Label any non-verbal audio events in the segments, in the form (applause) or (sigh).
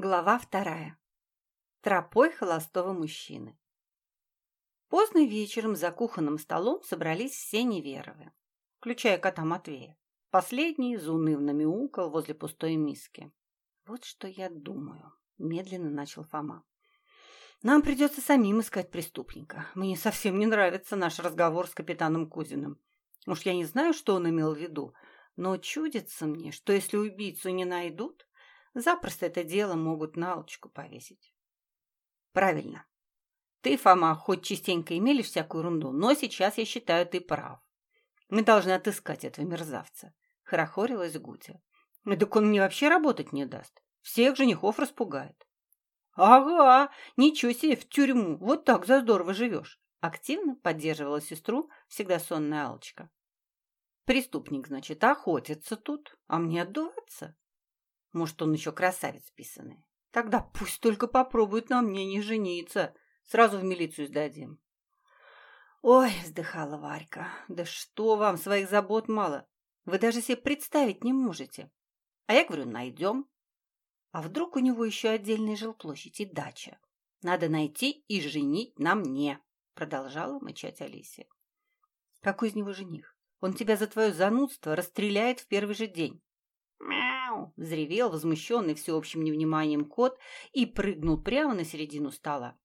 Глава вторая. Тропой холостого мужчины. Поздно вечером за кухонным столом собрались все неверовы, включая кота Матвея. Последний заунывно мяукал возле пустой миски. «Вот что я думаю», — медленно начал Фома. «Нам придется самим искать преступника. Мне совсем не нравится наш разговор с капитаном Кузиным. Уж я не знаю, что он имел в виду, но чудится мне, что если убийцу не найдут, Запросто это дело могут на алочку повесить. Правильно. Ты, Фома, хоть частенько имели всякую ерунду, но сейчас, я считаю, ты прав. Мы должны отыскать этого мерзавца. Хорохорилась Гутя. Ну, так он мне вообще работать не даст. Всех женихов распугает. Ага, ничего себе, в тюрьму. Вот так за здорово живешь. Активно поддерживала сестру всегда сонная алочка Преступник, значит, охотится тут, а мне отдуваться. Может, он еще красавец писанный. Тогда пусть только попробует на мне не жениться. Сразу в милицию сдадим. Ой, вздыхала Варька, да что вам, своих забот мало. Вы даже себе представить не можете. А я говорю, найдем. А вдруг у него еще отдельная жилплощадь и дача? Надо найти и женить на мне, продолжала мычать Алисия. Какой из него жених? Он тебя за твое занудство расстреляет в первый же день. «Мяу!» – взревел возмущенный всеобщим невниманием кот и прыгнул прямо на середину стола.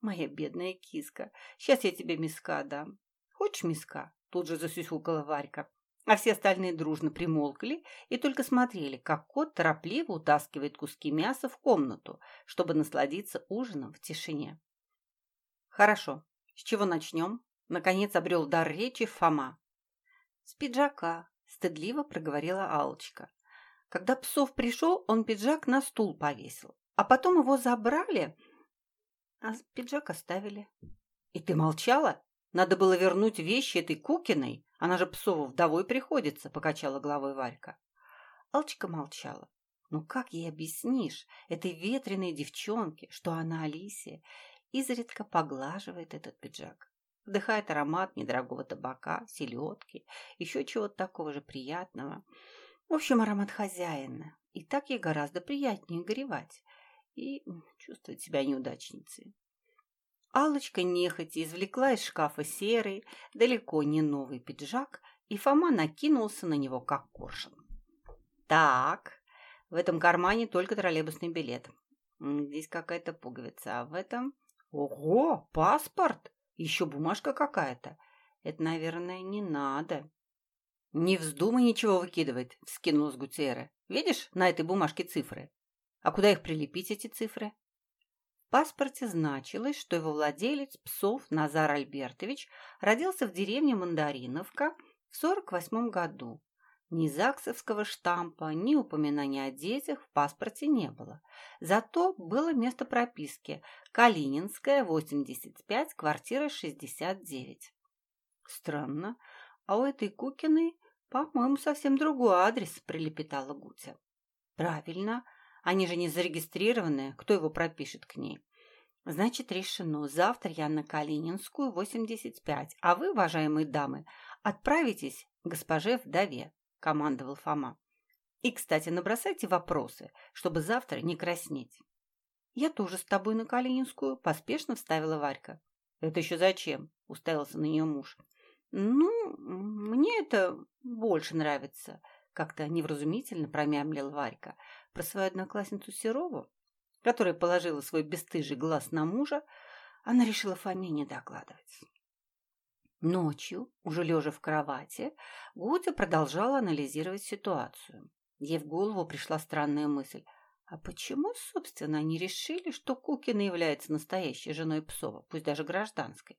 «Моя бедная киска, сейчас я тебе миска дам. Хочешь миска?» – тут же засюсюкала Варька. А все остальные дружно примолкли и только смотрели, как кот торопливо утаскивает куски мяса в комнату, чтобы насладиться ужином в тишине. «Хорошо, с чего начнем?» – наконец обрел дар речи Фома. «С пиджака», стыдливо проговорила Алочка. Когда Псов пришел, он пиджак на стул повесил, а потом его забрали, а пиджак оставили. И ты молчала? Надо было вернуть вещи этой Кукиной, она же Псову вдовой приходится, покачала головой Варька. Алочка молчала. Ну как ей объяснишь этой ветреной девчонке, что она Алисия, изредка поглаживает этот пиджак? Вдыхает аромат недорогого табака, селедки, еще чего-то такого же приятного. В общем, аромат хозяина. И так ей гораздо приятнее горевать и чувствовать себя неудачницей. Аллочка нехотя извлекла из шкафа серый, далеко не новый пиджак, и Фома накинулся на него, как коршун. «Так, в этом кармане только троллейбусный билет. Здесь какая-то пуговица, а в этом... Ого, паспорт!» Еще бумажка какая-то. Это, наверное, не надо. Не вздумай ничего выкидывать, вскинулась Гутиера. Видишь на этой бумажке цифры? А куда их прилепить, эти цифры? В паспорте значилось, что его владелец псов Назар Альбертович родился в деревне Мандариновка в 48 году. Ни ЗАГСовского штампа, ни упоминания о детях в паспорте не было. Зато было место прописки – Калининская, 85, квартира 69. Странно, а у этой Кукиной, по-моему, совсем другой адрес, прилепетала Гутя. Правильно, они же не зарегистрированы, кто его пропишет к ней? Значит, решено. Завтра я на Калининскую, 85, а вы, уважаемые дамы, отправитесь к госпоже вдове командовал Фома. И, кстати, набросайте вопросы, чтобы завтра не краснеть. Я тоже с тобой на Калининскую, поспешно вставила Варька. Это еще зачем? Уставился на нее муж. Ну, мне это больше нравится, как-то невразумительно промямлила Варька про свою одноклассницу Серову, которая положила свой бесстыжий глаз на мужа, она решила Фоме не докладывать. Ночью, уже лежа в кровати, Гутя продолжала анализировать ситуацию. Ей в голову пришла странная мысль. А почему, собственно, они решили, что Кукина является настоящей женой Псова, пусть даже гражданской?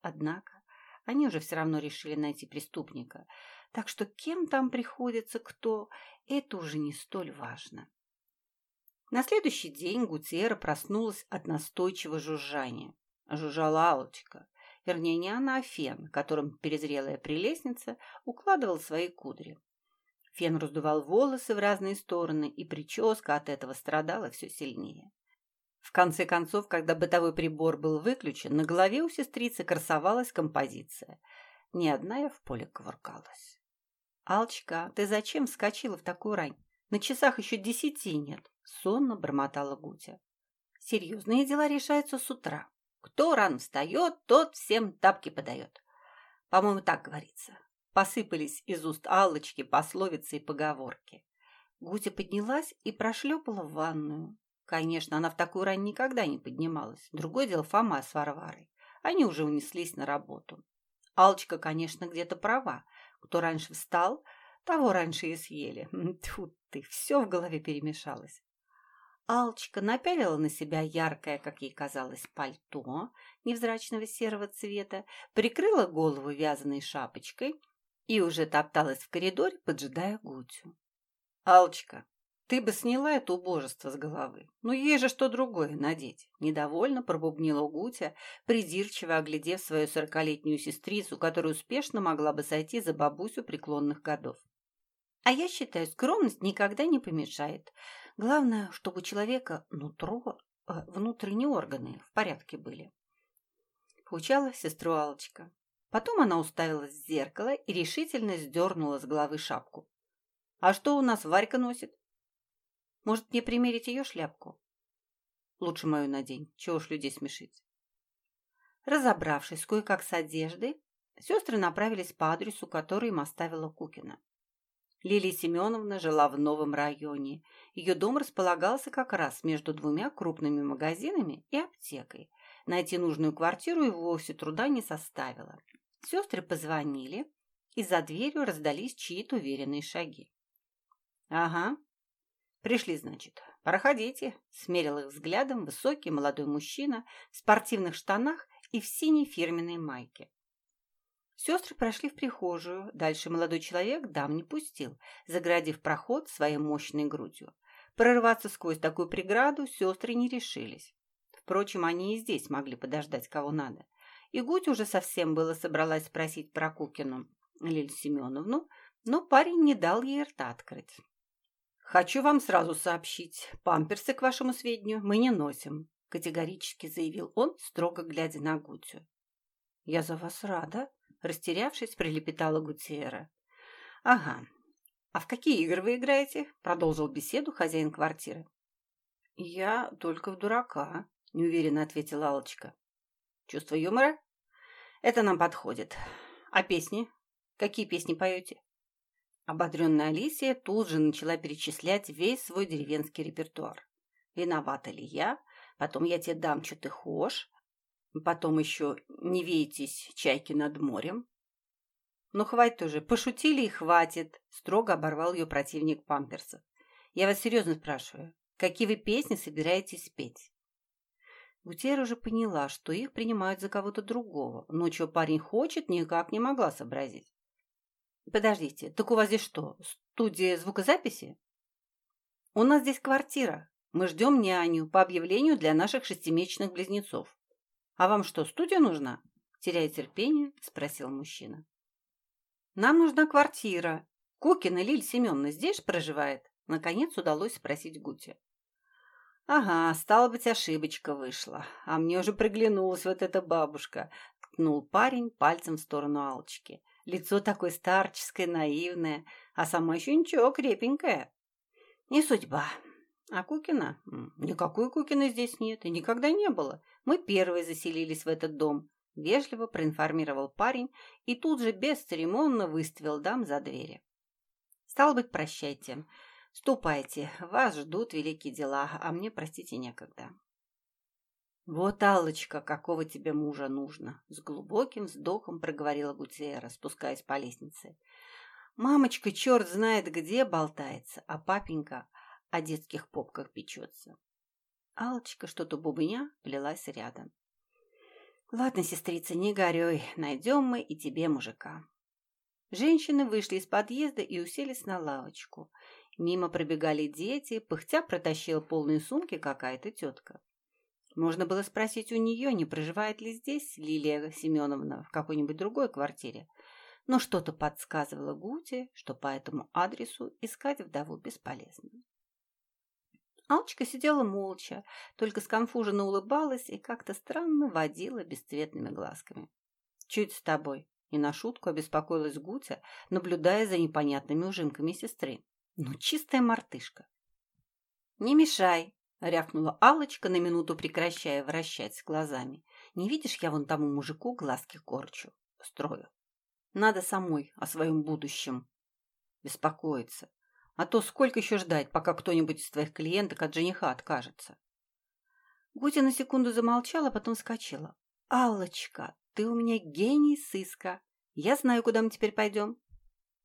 Однако они уже все равно решили найти преступника, так что кем там приходится кто, это уже не столь важно. На следующий день Гутиера проснулась от настойчивого жужжания. Жужжала Алочка – Вернее, не она, а Фен, которым перезрелая прелестница укладывал свои кудри. Фен раздувал волосы в разные стороны, и прическа от этого страдала все сильнее. В конце концов, когда бытовой прибор был выключен, на голове у сестрицы красовалась композиция. Ни одна я в поле ковыркалась. «Алчка, ты зачем вскочила в такую рань? На часах еще десяти нет. сонно бормотала Гутя. Серьезные дела решаются с утра. Кто рано встает, тот всем тапки подает. По-моему, так говорится. Посыпались из уст Аллочки пословицы и поговорки. Гутя поднялась и прошлепала в ванную. Конечно, она в такую рань никогда не поднималась. Другое дело Фома с Варварой. Они уже унеслись на работу. Алочка, конечно, где-то права. Кто раньше встал, того раньше и съели. (laughs) Тут ты, все в голове перемешалось. Алчка напялила на себя яркое, как ей казалось, пальто невзрачного серого цвета, прикрыла голову вязаной шапочкой и уже топталась в коридоре, поджидая Гутю. «Алчка, ты бы сняла это убожество с головы. Ну, ей же что другое надеть!» Недовольно пробубнила Гутя, придирчиво оглядев свою сорокалетнюю сестрицу, которая успешно могла бы сойти за бабусю преклонных годов. «А я считаю, скромность никогда не помешает. Главное, чтобы человека нутро, э, внутренние органы в порядке были». Поучала сестру Алочка. Потом она уставилась в зеркало и решительно сдернула с головы шапку. «А что у нас Варька носит? Может, мне примерить ее шляпку?» «Лучше мою надень, чего уж людей смешить». Разобравшись кое-как с одеждой, сестры направились по адресу, который им оставила Кукина. Лилия Семеновна жила в новом районе. Ее дом располагался как раз между двумя крупными магазинами и аптекой. Найти нужную квартиру и вовсе труда не составило. Сестры позвонили, и за дверью раздались чьи-то уверенные шаги. «Ага, пришли, значит. Проходите», — смерил их взглядом высокий молодой мужчина в спортивных штанах и в синей фирменной майке. Сестры прошли в прихожую, дальше молодой человек дам не пустил, заградив проход своей мощной грудью. Прорваться сквозь такую преграду сестры не решились. Впрочем, они и здесь могли подождать кого надо. И Гуть уже совсем было собралась спросить про Кукину Лиль Семеновну, но парень не дал ей рта открыть. «Хочу вам сразу сообщить, памперсы, к вашему сведению, мы не носим», категорически заявил он, строго глядя на Гутю. «Я за вас рада», — растерявшись, прилепетала Гутиера. «Ага. А в какие игры вы играете?» — продолжил беседу хозяин квартиры. «Я только в дурака», — неуверенно ответила Алочка. Чувство юмора? Это нам подходит. А песни? Какие песни поете? Ободренная Алисия тут же начала перечислять весь свой деревенский репертуар. «Виновата ли я?» Потом я тебе дам, что ты хошь. Потом еще «Не вейтесь, чайки над морем». «Ну, хватит уже, пошутили и хватит», — строго оборвал ее противник памперсов. «Я вас серьезно спрашиваю, какие вы песни собираетесь петь?» Гутера уже поняла, что их принимают за кого-то другого, но что парень хочет, никак не могла сообразить. «Подождите, так у вас здесь что, студия звукозаписи?» «У нас здесь квартира. Мы ждем няню по объявлению для наших шестимесячных близнецов. А вам что, студия нужна?» Теряя терпение, спросил мужчина. «Нам нужна квартира. Кукина Лиль Семеновна здесь проживает?» Наконец удалось спросить Гуте. «Ага, стало быть, ошибочка вышла. А мне уже приглянулась вот эта бабушка», — ткнул парень пальцем в сторону Алочки. «Лицо такое старческое, наивное, а сама еще ничего, крепенькая». «Не судьба. А Кукина? Никакой Кукины здесь нет и никогда не было. Мы первые заселились в этот дом», — вежливо проинформировал парень и тут же бесцеремонно выставил дам за двери. «Стало быть, прощайте». Ступайте, вас ждут великие дела, а мне, простите, некогда. Вот, Аллочка, какого тебе мужа нужно? С глубоким вздохом проговорила Гутиера, спускаясь по лестнице. Мамочка черт знает где болтается, а папенька о детских попках печется. Алочка что-то бубня плелась рядом. Ладно, сестрица, не горюй, найдем мы и тебе мужика. Женщины вышли из подъезда и уселись на лавочку. Мимо пробегали дети, пыхтя протащила полные сумки какая-то тетка. Можно было спросить у нее, не проживает ли здесь Лилия Семеновна в какой-нибудь другой квартире. Но что-то подсказывало Гуте, что по этому адресу искать вдову бесполезно. Алчка сидела молча, только сконфуженно улыбалась и как-то странно водила бесцветными глазками. «Чуть с тобой?» И на шутку обеспокоилась Гутя, наблюдая за непонятными ужинками сестры. Ну, чистая мартышка. «Не мешай!» — рявкнула алочка на минуту прекращая вращать глазами. «Не видишь, я вон тому мужику глазки корчу, строю. Надо самой о своем будущем беспокоиться. А то сколько еще ждать, пока кто-нибудь из твоих клиенток от жениха откажется?» Гутя на секунду замолчала, а потом вскочила. алочка ты у меня гений сыска. Я знаю, куда мы теперь пойдем».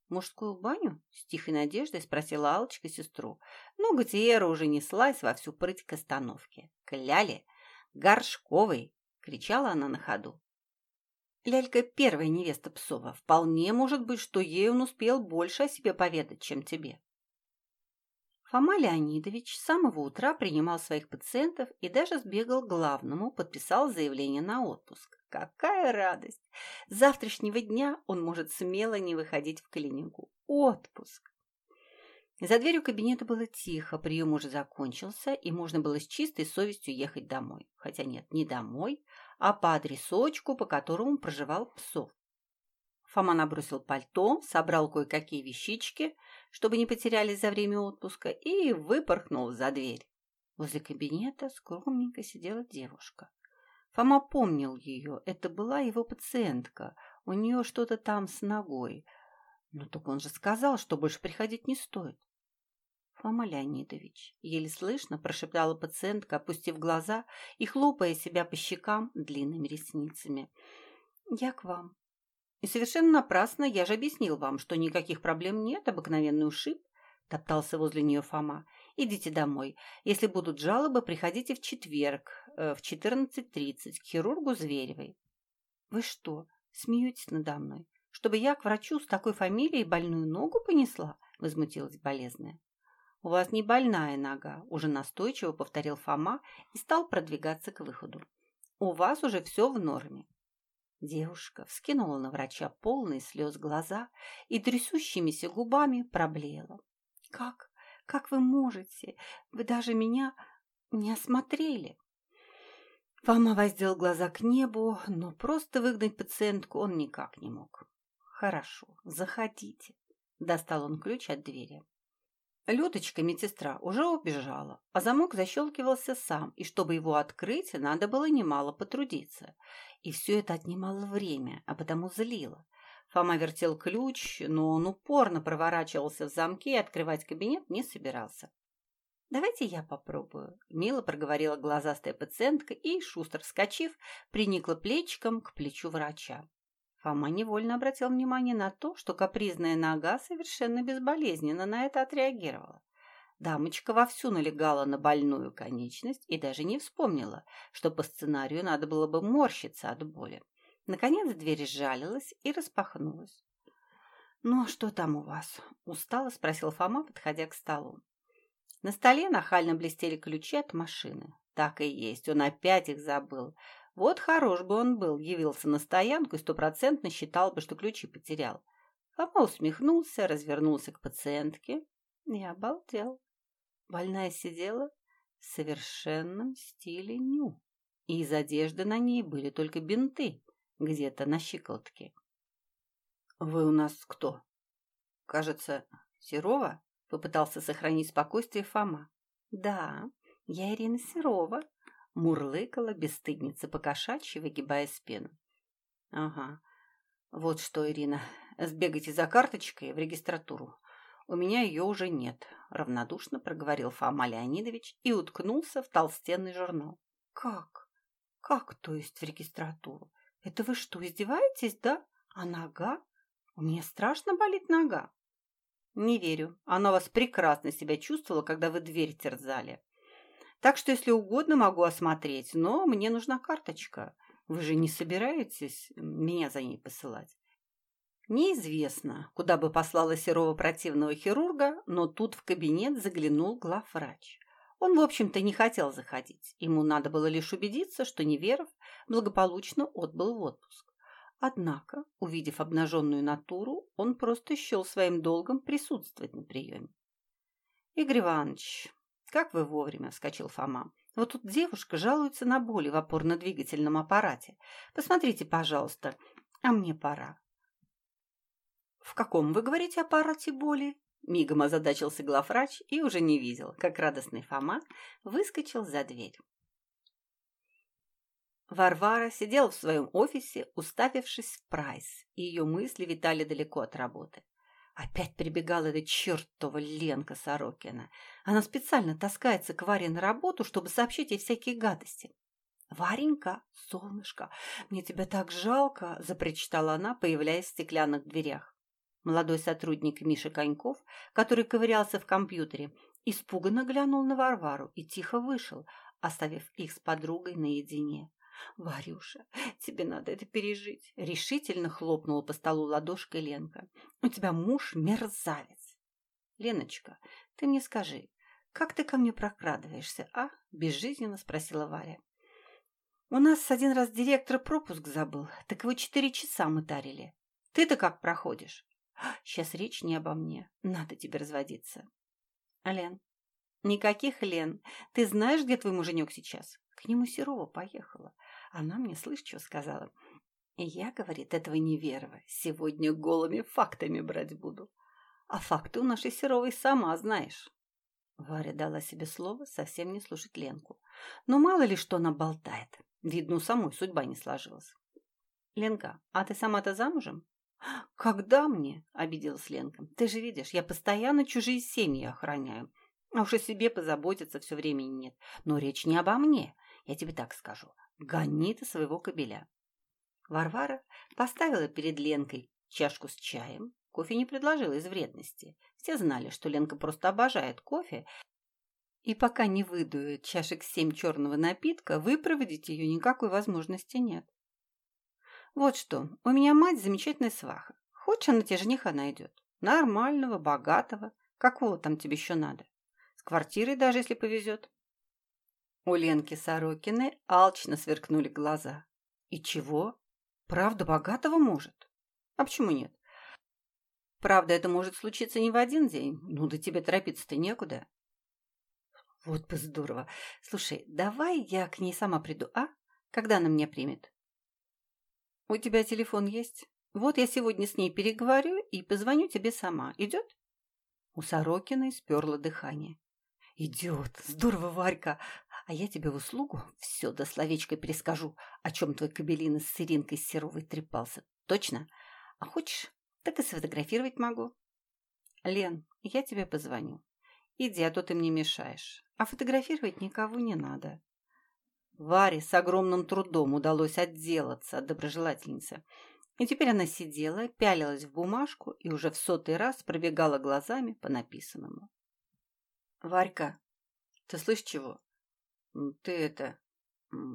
«Мужскую баню?» — с тихой надеждой спросила алочка сестру. Но Гутиера уже неслась во всю прыть к остановке. «Кляли! Горшковый!» — кричала она на ходу. Лялька первая невеста Псова. Вполне может быть, что ей он успел больше о себе поведать, чем тебе. Фома Леонидович с самого утра принимал своих пациентов и даже сбегал к главному, подписал заявление на отпуск. Какая радость! С завтрашнего дня он может смело не выходить в клинику. Отпуск! За дверью кабинета было тихо, прием уже закончился, и можно было с чистой совестью ехать домой. Хотя нет, не домой, а по адресочку, по которому проживал Псов. Фома набросил пальто, собрал кое-какие вещички, чтобы не потерялись за время отпуска, и выпорхнул за дверь. Возле кабинета скромненько сидела девушка. Фома помнил ее, это была его пациентка, у нее что-то там с ногой. Но только он же сказал, что больше приходить не стоит. Фома Леонидович, еле слышно прошептала пациентка, опустив глаза и хлопая себя по щекам длинными ресницами. «Я к вам. И совершенно напрасно, я же объяснил вам, что никаких проблем нет, обыкновенный ушиб. Топтался возле нее Фома. «Идите домой. Если будут жалобы, приходите в четверг э, в 14.30 к хирургу Зверевой». «Вы что, смеетесь надо мной? Чтобы я к врачу с такой фамилией больную ногу понесла?» Возмутилась болезная. «У вас не больная нога», – уже настойчиво повторил Фома и стал продвигаться к выходу. «У вас уже все в норме. Девушка вскинула на врача полные слез глаза и трясущимися губами проблеяла. «Как? Как вы можете? Вы даже меня не осмотрели!» Фома воздел глаза к небу, но просто выгнать пациентку он никак не мог. «Хорошо, заходите», — достал он ключ от двери. Людочка, медсестра, уже убежала, а замок защелкивался сам, и чтобы его открыть, надо было немало потрудиться. И все это отнимало время, а потому злило. Фома вертел ключ, но он упорно проворачивался в замке и открывать кабинет не собирался. «Давайте я попробую», — мило проговорила глазастая пациентка и, шустро вскочив, приникла плечиком к плечу врача. Фома невольно обратил внимание на то, что капризная нога совершенно безболезненно на это отреагировала. Дамочка вовсю налегала на больную конечность и даже не вспомнила, что по сценарию надо было бы морщиться от боли. Наконец дверь сжалилась и распахнулась. «Ну, а что там у вас?» – устало спросил Фома, подходя к столу. На столе нахально блестели ключи от машины. Так и есть, он опять их забыл. Вот хорош бы он был, явился на стоянку и стопроцентно считал бы, что ключи потерял. Фома усмехнулся, развернулся к пациентке и обалдел. Больная сидела в совершенном стиле ню, и из одежды на ней были только бинты где-то на щиколотке. «Вы у нас кто?» «Кажется, Серова?» — попытался сохранить спокойствие Фома. «Да, я Ирина Серова», Мурлыкала бесстыдница покошачьи, выгибая спину. Ага. Вот что, Ирина, сбегайте за карточкой в регистратуру. У меня ее уже нет, равнодушно проговорил Фома Леонидович и уткнулся в толстенный журнал. Как? Как, то есть в регистратуру? Это вы что, издеваетесь, да? А нога? У меня страшно болит нога. Не верю. Она вас прекрасно себя чувствовала, когда вы дверь терзали. Так что, если угодно, могу осмотреть, но мне нужна карточка. Вы же не собираетесь меня за ней посылать? Неизвестно, куда бы послала Серова противного хирурга, но тут в кабинет заглянул главврач. Он, в общем-то, не хотел заходить. Ему надо было лишь убедиться, что Неверов благополучно отбыл в отпуск. Однако, увидев обнаженную натуру, он просто счел своим долгом присутствовать на приеме. «Игорь Иванович, «Как вы вовремя!» – вскочил Фома. «Вот тут девушка жалуется на боли в опорно-двигательном аппарате. Посмотрите, пожалуйста, а мне пора». «В каком, вы говорите, аппарате боли?» Мигом озадачился главврач и уже не видел, как радостный Фома выскочил за дверь. Варвара сидела в своем офисе, уставившись в прайс, и ее мысли витали далеко от работы. Опять прибегала эта чертова Ленка Сорокина. Она специально таскается к Варе на работу, чтобы сообщить ей всякие гадости. «Варенька, солнышко, мне тебя так жалко!» – запричитала она, появляясь в стеклянных дверях. Молодой сотрудник Миша Коньков, который ковырялся в компьютере, испуганно глянул на Варвару и тихо вышел, оставив их с подругой наедине. «Варюша, тебе надо это пережить!» — решительно хлопнула по столу ладошкой Ленка. «У тебя муж мерзавец!» «Леночка, ты мне скажи, как ты ко мне прокрадываешься, а?» — безжизненно спросила Варя. «У нас один раз директор пропуск забыл, так его четыре часа мы тарили. Ты-то как проходишь?» «Сейчас речь не обо мне. Надо тебе разводиться». «Лен, никаких Лен. Ты знаешь, где твой муженек сейчас?» К нему Серова поехала. Она мне, слышь, что сказала? Я, говорит, этого не верва. Сегодня голыми фактами брать буду. А факты у нашей Серовой сама знаешь. Варя дала себе слово совсем не слушать Ленку. Но мало ли что она болтает. Видно, у самой судьба не сложилась. Ленка, а ты сама-то замужем? Когда мне? Обиделась Ленка. Ты же видишь, я постоянно чужие семьи охраняю. А уж о себе позаботиться все времени нет. Но речь не обо мне. Я тебе так скажу. Гони ты своего кобеля. Варвара поставила перед Ленкой чашку с чаем. Кофе не предложила из вредности. Все знали, что Ленка просто обожает кофе, и пока не выдует чашек семь черного напитка, выпроводить ее никакой возможности нет. Вот что, у меня мать замечательная сваха. Хочешь, она тебе жениха найдет. Нормального, богатого. Какого там тебе еще надо? С квартирой даже, если повезет. У Ленки Сорокиной алчно сверкнули глаза. И чего? Правда богатого может? А почему нет? Правда, это может случиться не в один день. Ну, да тебе торопиться-то некуда. Вот бы здорово. Слушай, давай я к ней сама приду, а? Когда она меня примет? У тебя телефон есть? Вот я сегодня с ней переговорю и позвоню тебе сама. Идет? У Сорокиной сперло дыхание. «Идет! Здорово, Варька! А я тебе в услугу все до словечка перескажу, о чем твой кабелин с Сиринкой Серовой трепался. Точно? А хочешь, так и сфотографировать могу. Лен, я тебе позвоню. Иди, а то ты мне мешаешь. А фотографировать никого не надо. Варе с огромным трудом удалось отделаться от доброжелательницы. И теперь она сидела, пялилась в бумажку и уже в сотый раз пробегала глазами по написанному. «Варька, ты слышишь чего? Ты это...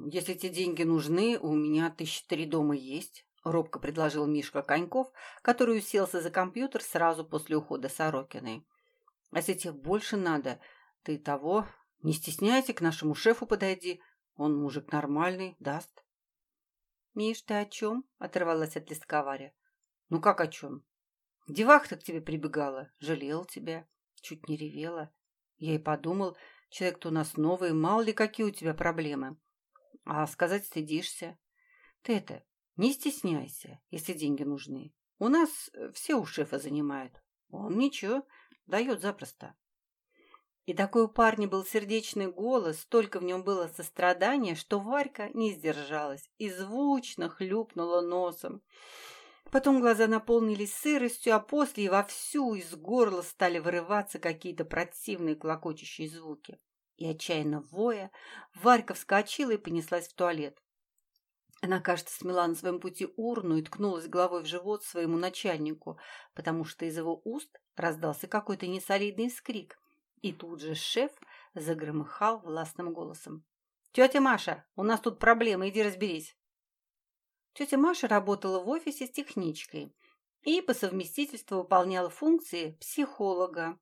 Если тебе деньги нужны, у меня тысячи три дома есть», — робко предложил Мишка Коньков, который уселся за компьютер сразу после ухода Сорокиной. «А если тебе больше надо, ты того... Не стесняйся, к нашему шефу подойди. Он мужик нормальный, даст». «Миш, ты о чем?» — оторвалась от листка Варя. «Ну как о чем? Девахта к тебе прибегала, жалел тебя, чуть не ревела. Я и подумал, человек-то у нас новый, мало ли какие у тебя проблемы. А сказать стыдишься. Ты это, не стесняйся, если деньги нужны. У нас э, все у шефа занимают. Он ничего, дает запросто. И такой у парня был сердечный голос, столько в нем было сострадания, что Варька не сдержалась и звучно хлюпнула носом. Потом глаза наполнились сыростью, а после и вовсю из горла стали вырываться какие-то противные клокочущие звуки. И отчаянно воя, Варька вскочила и понеслась в туалет. Она, кажется, смела на своем пути урну и ткнулась головой в живот своему начальнику, потому что из его уст раздался какой-то несолидный скрик. И тут же шеф загромыхал властным голосом. «Тетя Маша, у нас тут проблемы, иди разберись». Тетя Маша работала в офисе с техничкой и по совместительству выполняла функции психолога,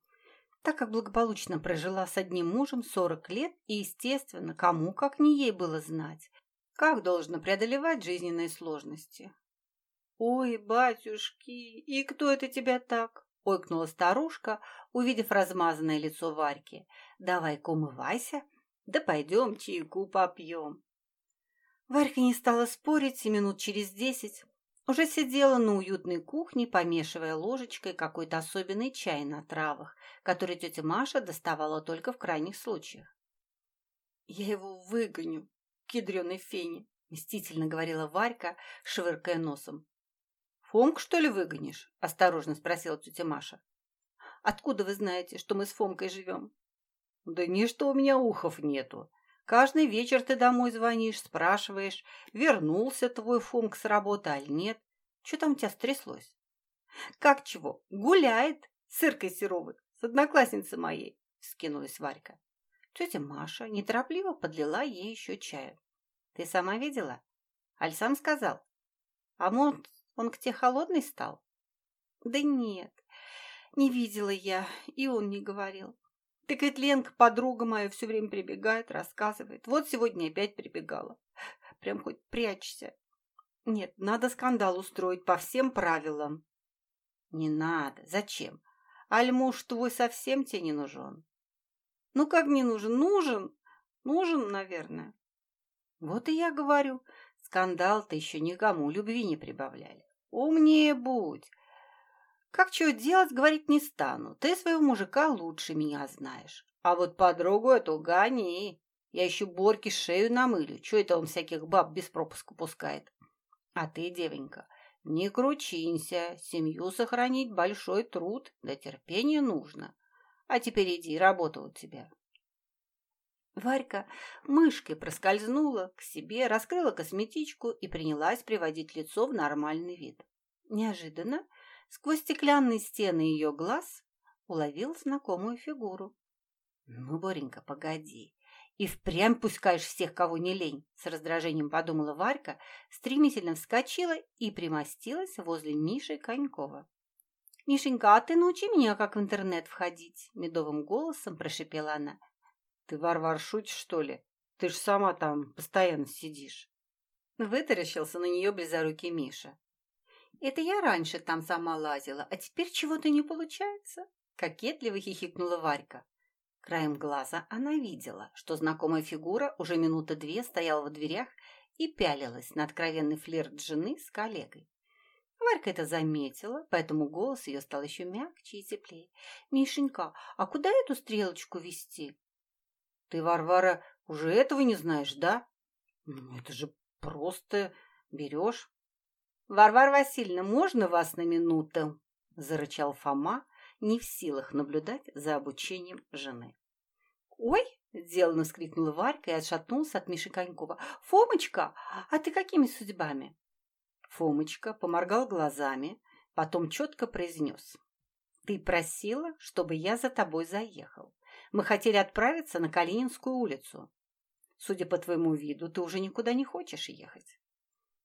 так как благополучно прожила с одним мужем 40 лет и, естественно, кому как не ей было знать, как должно преодолевать жизненные сложности. «Ой, батюшки, и кто это тебя так?» — ойкнула старушка, увидев размазанное лицо Варьки. «Давай-ка умывайся, да пойдем чайку попьем». Варька не стала спорить, и минут через десять уже сидела на уютной кухне, помешивая ложечкой какой-то особенный чай на травах, который тетя Маша доставала только в крайних случаях. «Я его выгоню, кедреной фене», — мстительно говорила Варька, швыркая носом. «Фомк, что ли, выгонишь?» – осторожно спросила тетя Маша. «Откуда вы знаете, что мы с Фомкой живем?» «Да ни что у меня ухов нету. Каждый вечер ты домой звонишь, спрашиваешь, вернулся твой Фомк с работы, аль нет. Что там у тебя стряслось?» «Как чего? Гуляет, сыркой серовой, с одноклассницей моей», – скинулась Варька. Тетя Маша неторопливо подлила ей еще чаю. «Ты сама видела?» Аль сам сказал. «А может, он к тебе холодный стал? Да нет, не видела я, и он не говорил. Так ведь Ленка, подруга моя, все время прибегает, рассказывает. Вот сегодня опять прибегала. Прям хоть прячься. Нет, надо скандал устроить по всем правилам. Не надо. Зачем? Аль муж твой совсем тебе не нужен? Ну как не нужен? Нужен. Нужен, наверное. Вот и я говорю, скандал-то еще никому любви не прибавляли. Умнее будь. Как чего делать, говорить не стану. Ты своего мужика лучше меня знаешь. А вот подругу эту гони. Я еще Борьке шею намылю. Че это он всяких баб без пропуска пускает? А ты, девенька, не кручинься. Семью сохранить большой труд, да терпение нужно. А теперь иди, работа у тебя. Варька мышкой проскользнула к себе, раскрыла косметичку и принялась приводить лицо в нормальный вид. Неожиданно сквозь стеклянные стены ее глаз уловил знакомую фигуру. «Ну, Боренька, погоди, и впрямь пускаешь всех, кого не лень!» С раздражением подумала Варька, стремительно вскочила и примостилась возле Миши Конькова. «Мишенька, а ты научи меня, как в интернет входить!» Медовым голосом прошипела она. Ты, Варвар, шутишь, что ли? Ты ж сама там постоянно сидишь. Вытаращился на нее близорукий Миша. Это я раньше там сама лазила, а теперь чего-то не получается. Кокетливо хихикнула Варька. Краем глаза она видела, что знакомая фигура уже минуты две стояла в дверях и пялилась на откровенный флирт жены с коллегой. Варька это заметила, поэтому голос ее стал еще мягче и теплее. «Мишенька, а куда эту стрелочку вести?» Ты, Варвара, уже этого не знаешь, да? Ну, это же просто берешь. Варвара Васильевна, можно вас на минуту? Зарычал Фома, не в силах наблюдать за обучением жены. Ой, Делано вскрикнула Варька и отшатнулся от Миши Конькова. «Фомочка, а ты какими судьбами?» Фомочка поморгал глазами, потом четко произнес. «Ты просила, чтобы я за тобой заехал. Мы хотели отправиться на Калининскую улицу. Судя по твоему виду, ты уже никуда не хочешь ехать.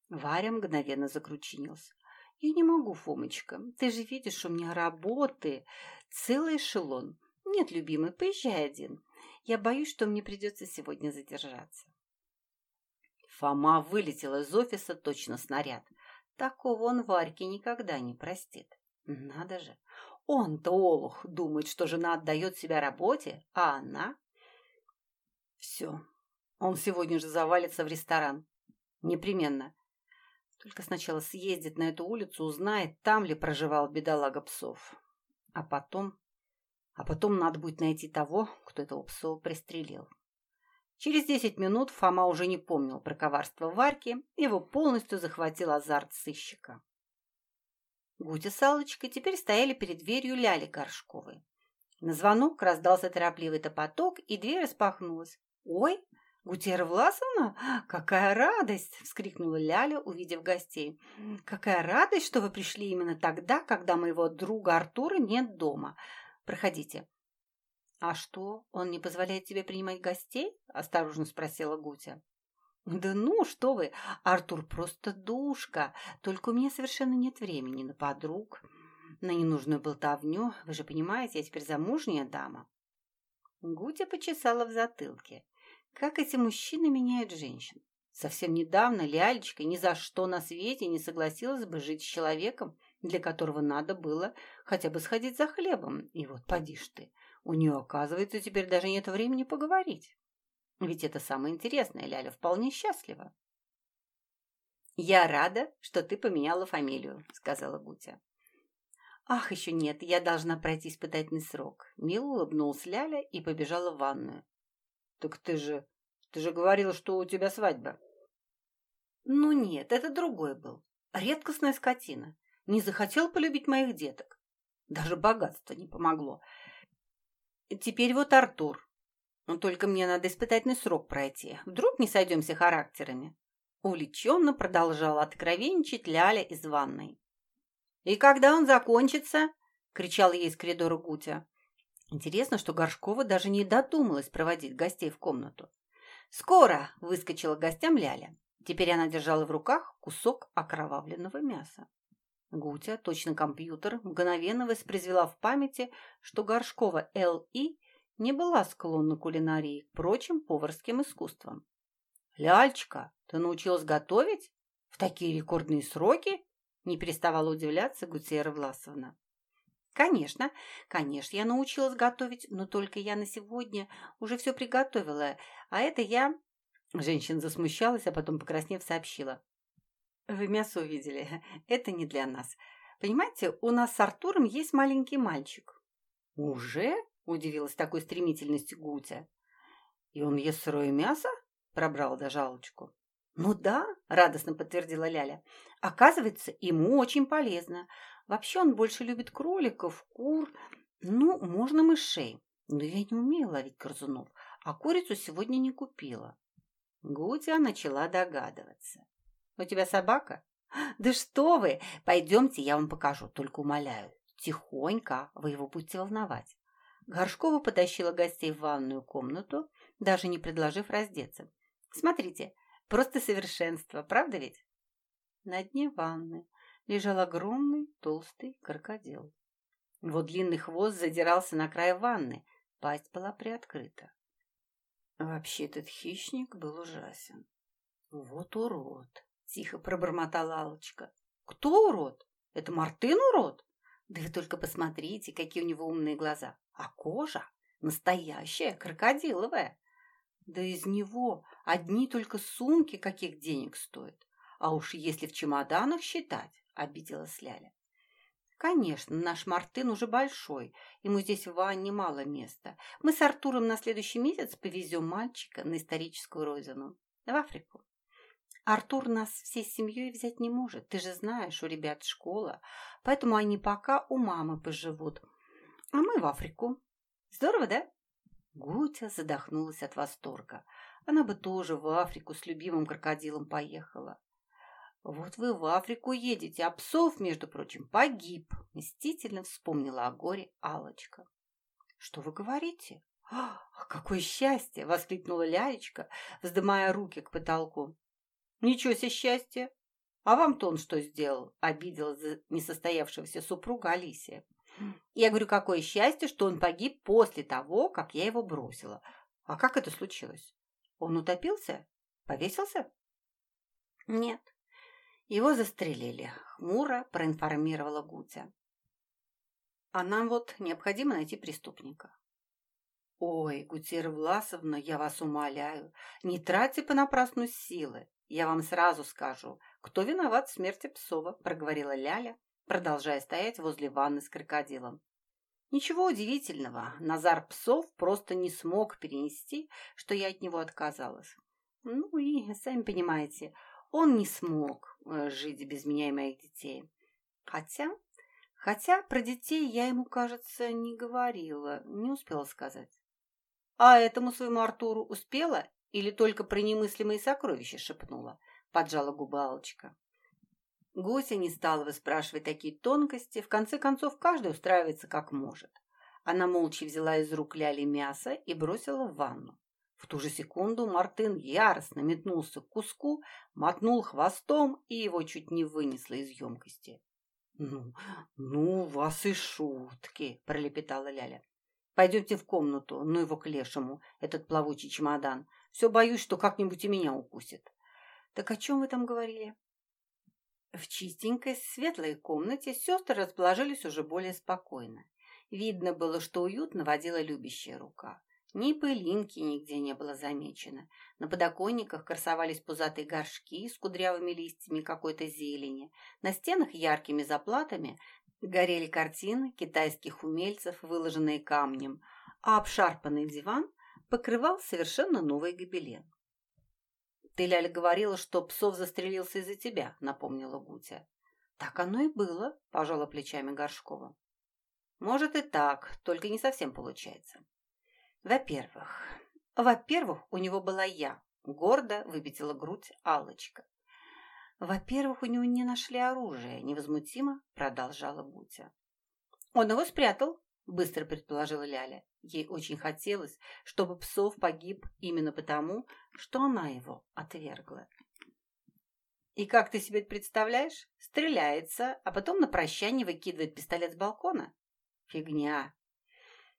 Варя мгновенно закручинился. Я не могу, Фомочка. Ты же видишь, у меня работы. Целый эшелон. Нет, любимый, поезжай один. Я боюсь, что мне придется сегодня задержаться. Фома вылетел из офиса точно снаряд. Такого он Варьке никогда не простит. Надо же, он-то, олух, думает, что жена отдает себя работе, а она... Все, он сегодня же завалится в ресторан. Непременно. Только сначала съездит на эту улицу, узнает, там ли проживал бедолага псов. А потом... А потом надо будет найти того, кто этого псова пристрелил. Через десять минут Фома уже не помнил про коварство Варьки, его полностью захватил азарт сыщика. Гутя с Аллочкой теперь стояли перед дверью Ляли Горшковой. На звонок раздался торопливый топоток, и дверь распахнулась. «Ой, Гутера Власовна, какая радость!» — вскрикнула Ляля, увидев гостей. «Какая радость, что вы пришли именно тогда, когда моего друга Артура нет дома. Проходите». «А что, он не позволяет тебе принимать гостей?» — осторожно спросила Гутя. «Да ну, что вы! Артур просто душка! Только у меня совершенно нет времени на подруг, на ненужную болтовню. Вы же понимаете, я теперь замужняя дама». Гутя почесала в затылке. Как эти мужчины меняют женщин. Совсем недавно Лялечка ни за что на свете не согласилась бы жить с человеком, для которого надо было хотя бы сходить за хлебом. И вот поди ж ты, у нее, оказывается, теперь даже нет времени поговорить. Ведь это самое интересное, Ляля вполне счастлива. «Я рада, что ты поменяла фамилию», — сказала Гутя. «Ах, еще нет, я должна пройти испытательный срок». Мила улыбнулась Ляля и побежала в ванную. «Так ты же... ты же говорила, что у тебя свадьба». «Ну нет, это другой был. Редкостная скотина. Не захотел полюбить моих деток. Даже богатство не помогло. Теперь вот Артур. Но только мне надо испытательный срок пройти. Вдруг не сойдемся характерами?» Увлеченно продолжала откровенничать Ляля из ванной. «И когда он закончится?» – кричал ей из коридора Гутя. Интересно, что Горшкова даже не додумалась проводить гостей в комнату. «Скоро!» – выскочила гостям Ляля. Теперь она держала в руках кусок окровавленного мяса. Гутя, точно компьютер, мгновенно воспроизвела в памяти, что Горшкова Л.И. не была склонна к кулинарии, к прочим поварским искусствам. «Ляльчка, ты научилась готовить? В такие рекордные сроки?» Не переставала удивляться Гутьера Власовна. Конечно, конечно, я научилась готовить, но только я на сегодня уже все приготовила, а это я... Женщина засмущалась, а потом, покраснев, сообщила. Вы мясо увидели, (laughs) это не для нас. Понимаете, у нас с Артуром есть маленький мальчик. Уже? Удивилась такой стремительностью Гутя. И он ест сырое мясо? Пробрал даже Аллочку. «Ну да», — радостно подтвердила Ляля. «Оказывается, ему очень полезно. Вообще он больше любит кроликов, кур, ну, можно мышей. Но я не умею ловить грызунов, а курицу сегодня не купила». Гутя начала догадываться. «У тебя собака?» «Да что вы! Пойдемте, я вам покажу, только умоляю. Тихонько, вы его будете волновать». Горшкова потащила гостей в ванную комнату, даже не предложив раздеться. «Смотрите, Просто совершенство, правда ведь? На дне ванны лежал огромный толстый крокодил. Его длинный хвост задирался на край ванны, пасть была приоткрыта. Вообще этот хищник был ужасен. Вот урод, тихо пробормотала Алочка. Кто урод? Это Мартын урод? Да вы только посмотрите, какие у него умные глаза. А кожа настоящая, крокодиловая. Да из него одни только сумки каких денег стоят. А уж если в чемоданах считать, обиделась Ляля. Конечно, наш Мартын уже большой, ему здесь в ванне мало места. Мы с Артуром на следующий месяц повезем мальчика на историческую родину, в Африку. Артур нас всей семьей взять не может, ты же знаешь, у ребят школа, поэтому они пока у мамы поживут, а мы в Африку. Здорово, да? Гутя задохнулась от восторга. Она бы тоже в Африку с любимым крокодилом поехала. «Вот вы в Африку едете, а псов, между прочим, погиб», — мстительно вспомнила о горе алочка «Что вы говорите?» «Ах, какое счастье!» — воскликнула Лялечка, вздымая руки к потолку. «Ничего себе счастье! А вам-то он что сделал?» — обиделась за несостоявшегося супруга Алисия. Я говорю, какое счастье, что он погиб после того, как я его бросила. А как это случилось? Он утопился? Повесился? Нет. Его застрелили, хмуро проинформировала Гутя. А нам вот необходимо найти преступника. Ой, Гутера Власовна, я вас умоляю, не тратьте понапрасну силы. Я вам сразу скажу, кто виноват в смерти Псова, проговорила Ляля, продолжая стоять возле ванны с крокодилом. Ничего удивительного, Назар Псов просто не смог перенести, что я от него отказалась. Ну и, сами понимаете, он не смог э, жить без меня и моих детей. Хотя, хотя про детей я ему, кажется, не говорила, не успела сказать. А этому своему Артуру успела или только про немыслимые сокровища шепнула? Поджала губы Алочка. Гуся не стала выспрашивать такие тонкости. В конце концов, каждый устраивается как может. Она молча взяла из рук Ляли мясо и бросила в ванну. В ту же секунду Мартын яростно метнулся к куску, мотнул хвостом и его чуть не вынесло из емкости. «Ну, ну, вас и шутки!» – пролепетала Ляля. «Пойдемте в комнату, ну его к лешему, этот плавучий чемодан. Все боюсь, что как-нибудь и меня укусит». «Так о чем вы там говорили?» В чистенькой, светлой комнате сестры расположились уже более спокойно. Видно было, что уют наводила любящая рука. Ни пылинки нигде не было замечено. На подоконниках красовались пузатые горшки с кудрявыми листьями какой-то зелени. На стенах яркими заплатами горели картины китайских умельцев, выложенные камнем, а обшарпанный диван покрывал совершенно новый гобелен. «Ты, Ляля, говорила, что Псов застрелился из-за тебя», — напомнила Гутя. «Так оно и было», — пожала плечами Горшкова. «Может и так, только не совсем получается. Во-первых, во-первых, у него была я, гордо выпятила грудь Аллочка. Во-первых, у него не нашли оружие, невозмутимо продолжала Гутя. Он его спрятал, быстро предположила Ляля. Ей очень хотелось, чтобы Псов погиб именно потому, что она его отвергла. И как ты себе представляешь? Стреляется, а потом на прощание выкидывает пистолет с балкона? Фигня.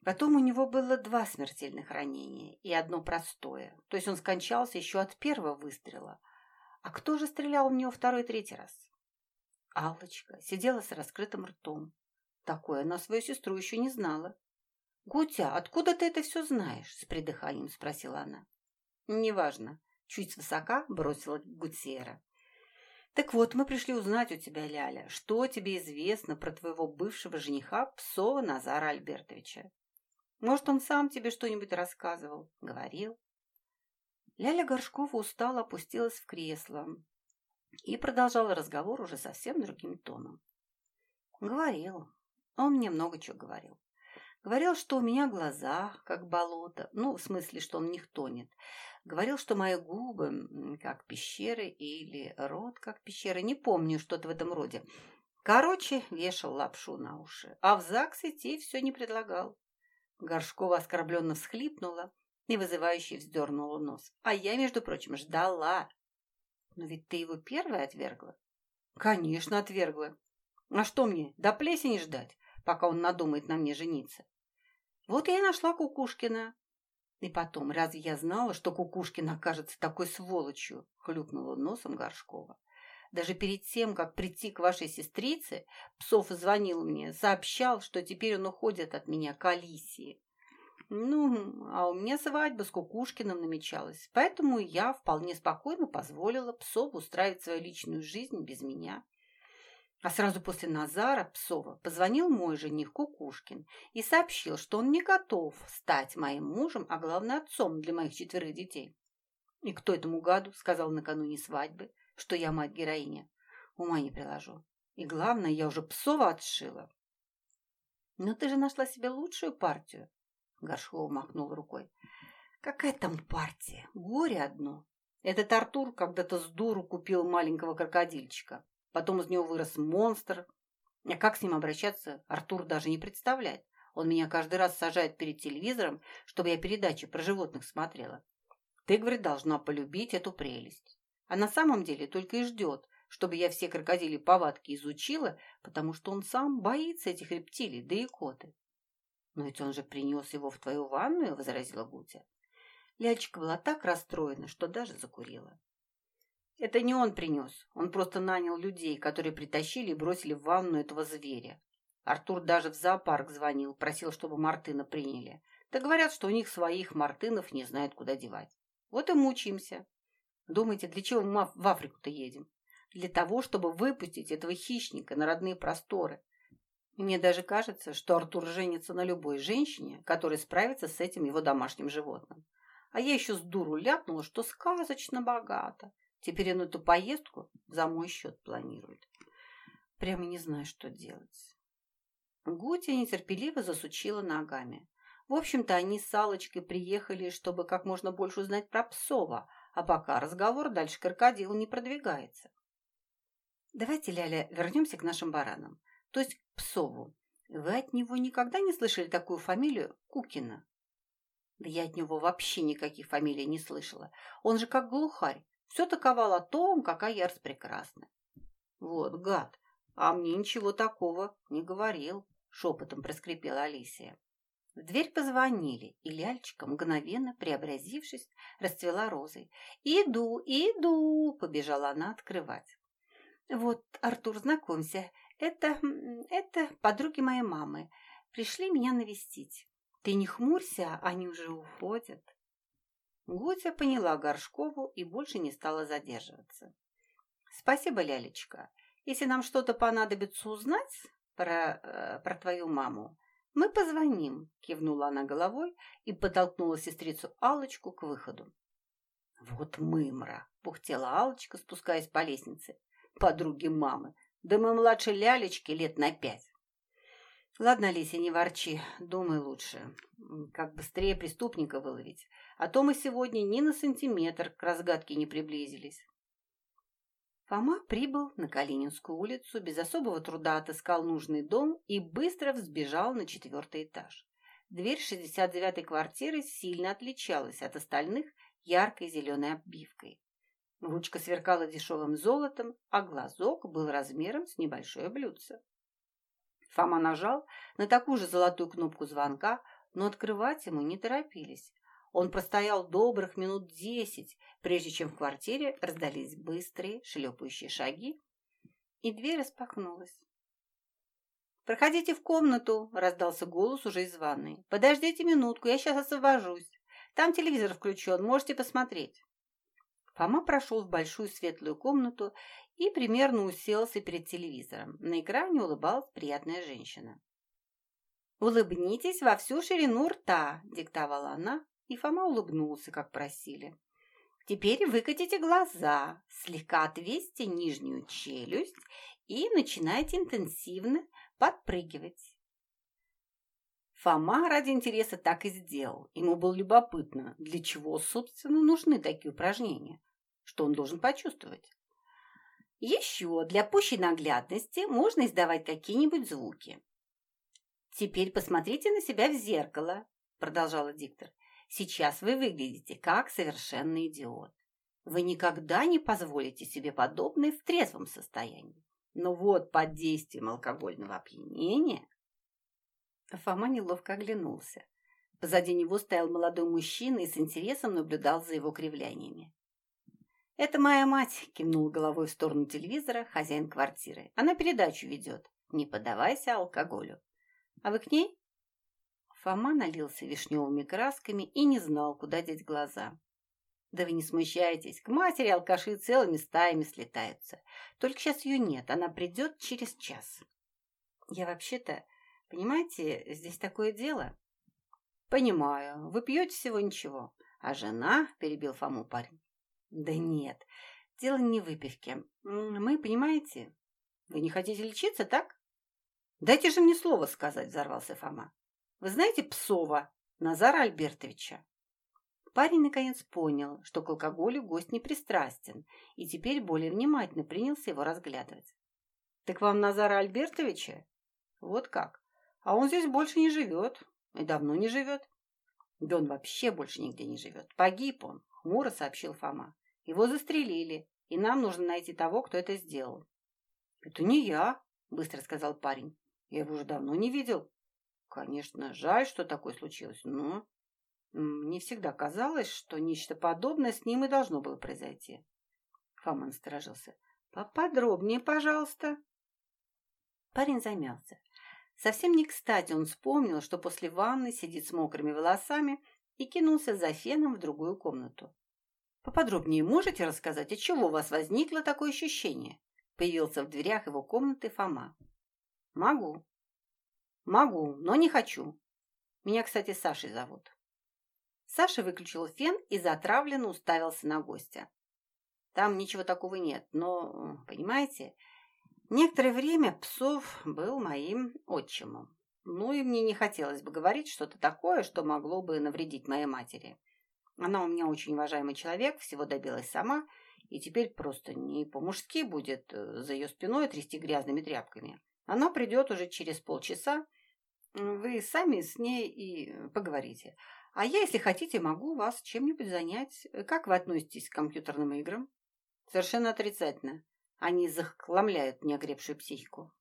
Потом у него было два смертельных ранения и одно простое. То есть он скончался еще от первого выстрела. А кто же стрелял в него второй и третий раз? Аллочка сидела с раскрытым ртом. Такое она свою сестру еще не знала. «Гутя, откуда ты это все знаешь?» – с придыханием спросила она. «Неважно», – чуть свысока бросила Гутсера. «Так вот, мы пришли узнать у тебя, Ляля, что тебе известно про твоего бывшего жениха Псова Назара Альбертовича. Может, он сам тебе что-нибудь рассказывал, говорил?» Ляля Горшкова устало опустилась в кресло и продолжала разговор уже совсем другим тоном. «Говорил. Он мне много чего говорил. Говорил, что у меня глаза, как болото. Ну, в смысле, что он не тонет. Говорил, что мои губы, как пещеры, или рот, как пещеры. Не помню, что-то в этом роде. Короче, вешал лапшу на уши. А в ЗАГС идти все не предлагал. Горшкова оскорбленно всхлипнула и вызывающе вздернула нос. А я, между прочим, ждала. Но ведь ты его первой отвергла. Конечно, отвергла. А что мне, до плесени ждать? пока он надумает на мне жениться. Вот я и нашла Кукушкина. И потом, разве я знала, что Кукушкин окажется такой сволочью? Хлюпнула носом Горшкова. Даже перед тем, как прийти к вашей сестрице, Псов звонил мне, сообщал, что теперь он уходит от меня к Алисии. Ну, а у меня свадьба с Кукушкиным намечалась, поэтому я вполне спокойно позволила Псову устраивать свою личную жизнь без меня. А сразу после Назара Псова позвонил мой жених Кукушкин и сообщил, что он не готов стать моим мужем, а главное отцом для моих четверых детей. И кто этому гаду сказал накануне свадьбы, что я мать-героиня? Ума не приложу. И главное, я уже Псова отшила. Но ты же нашла себе лучшую партию. Горшкова махнул рукой. Какая там партия? Горе одно. Этот Артур когда-то с дуру купил маленького крокодильчика. Потом из него вырос монстр. А как с ним обращаться, Артур даже не представляет. Он меня каждый раз сажает перед телевизором, чтобы я передачи про животных смотрела. Ты, говорит, должна полюбить эту прелесть. А на самом деле только и ждет, чтобы я все крокодили повадки изучила, потому что он сам боится этих рептилий, да и коты. Но ведь он же принес его в твою ванную, возразила Гутя. Лялечка была так расстроена, что даже закурила. Это не он принес. Он просто нанял людей, которые притащили и бросили в ванну этого зверя. Артур даже в зоопарк звонил, просил, чтобы Мартына приняли. Да говорят, что у них своих Мартынов не знают, куда девать. Вот и мучаемся. Думаете, для чего мы в Африку-то едем? Для того, чтобы выпустить этого хищника на родные просторы. Мне даже кажется, что Артур женится на любой женщине, которая справится с этим его домашним животным. А я еще с дуру ляпнула, что сказочно богато. Теперь он эту поездку за мой счет планирует. Прямо не знаю, что делать. Гутя нетерпеливо засучила ногами. В общем-то, они с Аллочкой приехали, чтобы как можно больше узнать про Псова, а пока разговор дальше крокодила не продвигается. Давайте, Ляля, вернемся к нашим баранам, то есть к Псову. Вы от него никогда не слышали такую фамилию Кукина? Да я от него вообще никаких фамилий не слышала. Он же как глухарь. Все таковал о том, какая я распрекрасна. Вот, гад, а мне ничего такого не говорил, шепотом проскрипела Алисия. В дверь позвонили, и ляльчика, мгновенно преобразившись, расцвела розой. «Иду, иду!» – побежала она открывать. «Вот, Артур, знакомься, это... это подруги моей мамы. Пришли меня навестить. Ты не хмурься, они уже уходят. Гутя поняла Горшкову и больше не стала задерживаться. Спасибо, Лялечка. Если нам что-то понадобится узнать про, э, про твою маму, мы позвоним, кивнула она головой и подтолкнула сестрицу Алочку к выходу. Вот мымра, пухтела Алочка, спускаясь по лестнице. Подруги мамы. Да мы младше Лялечки лет на пять. Ладно, Лися, не ворчи, думай лучше. Как быстрее преступника выловить. А то мы сегодня ни на сантиметр к разгадке не приблизились. Фома прибыл на Калининскую улицу, без особого труда отыскал нужный дом и быстро взбежал на четвертый этаж. Дверь 69-й квартиры сильно отличалась от остальных яркой зеленой оббивкой. Ручка сверкала дешевым золотом, а глазок был размером с небольшое блюдце. Фома нажал на такую же золотую кнопку звонка, но открывать ему не торопились. Он простоял добрых минут десять, прежде чем в квартире раздались быстрые шлепающие шаги, и дверь распахнулась. «Проходите в комнату», — раздался голос уже из ванной. «Подождите минутку, я сейчас освобожусь. Там телевизор включен, можете посмотреть». Фома прошел в большую светлую комнату и примерно уселся перед телевизором. На экране улыбалась приятная женщина. «Улыбнитесь во всю ширину рта», — диктовала она, и Фома улыбнулся, как просили. Теперь выкатите глаза, слегка отвесьте нижнюю челюсть и начинайте интенсивно подпрыгивать. Фома ради интереса так и сделал. Ему было любопытно, для чего, собственно, нужны такие упражнения, что он должен почувствовать. Еще для пущей наглядности можно издавать какие-нибудь звуки. «Теперь посмотрите на себя в зеркало», – продолжала диктор. Сейчас вы выглядите как совершенный идиот. Вы никогда не позволите себе подобное в трезвом состоянии. Но вот под действием алкогольного опьянения... Фома неловко оглянулся. Позади него стоял молодой мужчина и с интересом наблюдал за его кривляниями. «Это моя мать», — кивнул головой в сторону телевизора хозяин квартиры. «Она передачу ведет. Не поддавайся алкоголю. А вы к ней?» Фома налился вишневыми красками и не знал, куда деть глаза. Да вы не смущайтесь, к матери алкаши целыми стаями слетаются. Только сейчас ее нет, она придет через час. Я вообще-то, понимаете, здесь такое дело. Понимаю, вы пьете всего ничего. А жена, перебил Фому парень. Да нет, дело не в выпивке. Мы, понимаете, вы не хотите лечиться, так? Дайте же мне слово сказать, взорвался Фома. Вы знаете Псова Назара Альбертовича? Парень наконец понял, что к алкоголю гость не пристрастен, и теперь более внимательно принялся его разглядывать. «Так вам Назара Альбертовича?» «Вот как? А он здесь больше не живет. И давно не живет». «Да он вообще больше нигде не живет. Погиб он», — хмуро сообщил Фома. «Его застрелили, и нам нужно найти того, кто это сделал». «Это не я», — быстро сказал парень. «Я его уже давно не видел. Конечно, жаль, что такое случилось, но мне всегда казалось, что нечто подобное с ним и должно было произойти. Фома насторожился. Поподробнее, пожалуйста. Парень замялся. Совсем не кстати он вспомнил, что после ванны сидит с мокрыми волосами и кинулся за феном в другую комнату. «Поподробнее можете рассказать, от чего у вас возникло такое ощущение?» Появился в дверях его комнаты Фома. «Могу. Могу, но не хочу. Меня, кстати, Сашей зовут. Саша выключил фен и затравленно уставился на гостя. Там ничего такого нет, но, понимаете, некоторое время Псов был моим отчимом. Ну и мне не хотелось бы говорить что-то такое, что могло бы навредить моей матери. Она у меня очень уважаемый человек, всего добилась сама, и теперь просто не по-мужски будет э, за ее спиной трясти грязными тряпками. Она придет уже через полчаса, вы сами с ней и э, поговорите. А я, если хотите, могу вас чем-нибудь занять. Как вы относитесь к компьютерным играм? Совершенно отрицательно. Они захламляют неогребшую психику.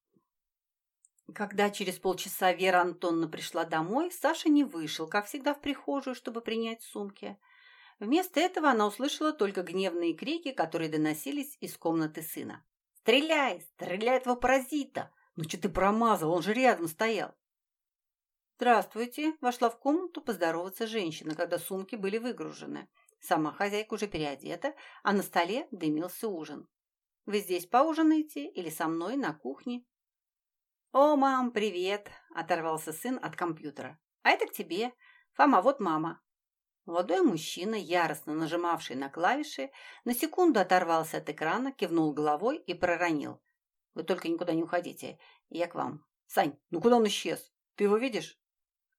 Когда через полчаса Вера Антонна пришла домой, Саша не вышел, как всегда, в прихожую, чтобы принять сумки. Вместо этого она услышала только гневные крики, которые доносились из комнаты сына. «Стреляй! Стреляй этого паразита! Ну что ты промазал? Он же рядом стоял!» «Здравствуйте!» – вошла в комнату поздороваться женщина, когда сумки были выгружены. Сама хозяйка уже переодета, а на столе дымился ужин. «Вы здесь поужинаете или со мной на кухне?» «О, мам, привет!» – оторвался сын от компьютера. «А это к тебе. Фома, вот мама». Молодой мужчина, яростно нажимавший на клавиши, на секунду оторвался от экрана, кивнул головой и проронил. «Вы только никуда не уходите. Я к вам. Сань, ну куда он исчез? Ты его видишь?»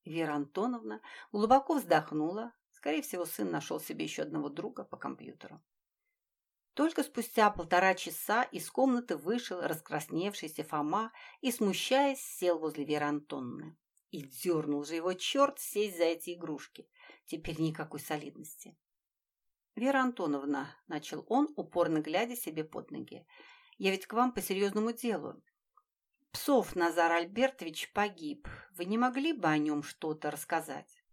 Вера Антоновна глубоко вздохнула. Скорее всего, сын нашел себе еще одного друга по компьютеру. Только спустя полтора часа из комнаты вышел раскрасневшийся Фома и, смущаясь, сел возле Веры Антоновны. И дернул же его черт сесть за эти игрушки. Теперь никакой солидности. «Вера Антоновна», — начал он, упорно глядя себе под ноги, — «я ведь к вам по серьезному делу. Псов Назар Альбертович погиб. Вы не могли бы о нем что-то рассказать?»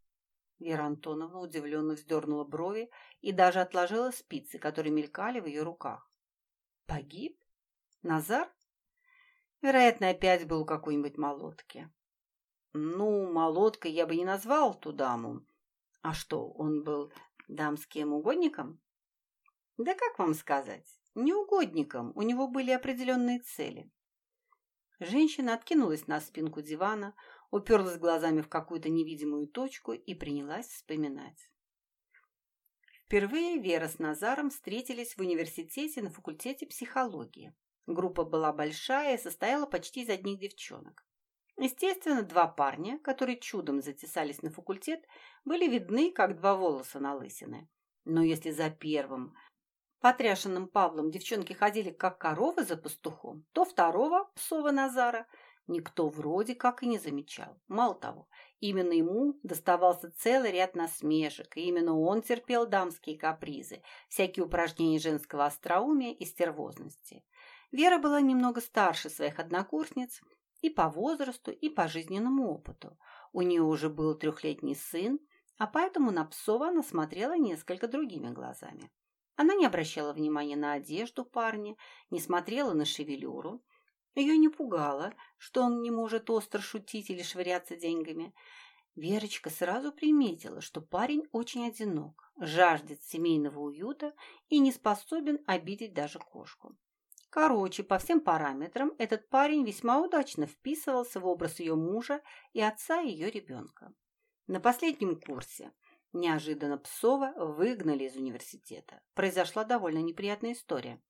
Вера Антоновна удивленно вздернула брови и даже отложила спицы, которые мелькали в ее руках. «Погиб? Назар?» Вероятно, опять был у какой-нибудь молотки. Ну, молоткой я бы не назвал ту даму. А что, он был дамским угодником? Да как вам сказать? Не угодником, у него были определенные цели. Женщина откинулась на спинку дивана, уперлась глазами в какую-то невидимую точку и принялась вспоминать. Впервые Вера с Назаром встретились в университете на факультете психологии. Группа была большая и состояла почти из одних девчонок. Естественно, два парня, которые чудом затесались на факультет, были видны, как два волоса на лысины. Но если за первым потряшенным Павлом девчонки ходили как коровы за пастухом, то второго, псова Назара, никто вроде как и не замечал. Мало того, именно ему доставался целый ряд насмешек, и именно он терпел дамские капризы, всякие упражнения женского остроумия и стервозности. Вера была немного старше своих однокурсниц и по возрасту, и по жизненному опыту. У нее уже был трехлетний сын, а поэтому на Псова она смотрела несколько другими глазами. Она не обращала внимания на одежду парня, не смотрела на шевелюру. Ее не пугало, что он не может остро шутить или швыряться деньгами. Верочка сразу приметила, что парень очень одинок, жаждет семейного уюта и не способен обидеть даже кошку. Короче, по всем параметрам этот парень весьма удачно вписывался в образ ее мужа и отца ее ребенка. На последнем курсе Неожиданно Псова выгнали из университета. Произошла довольно неприятная история.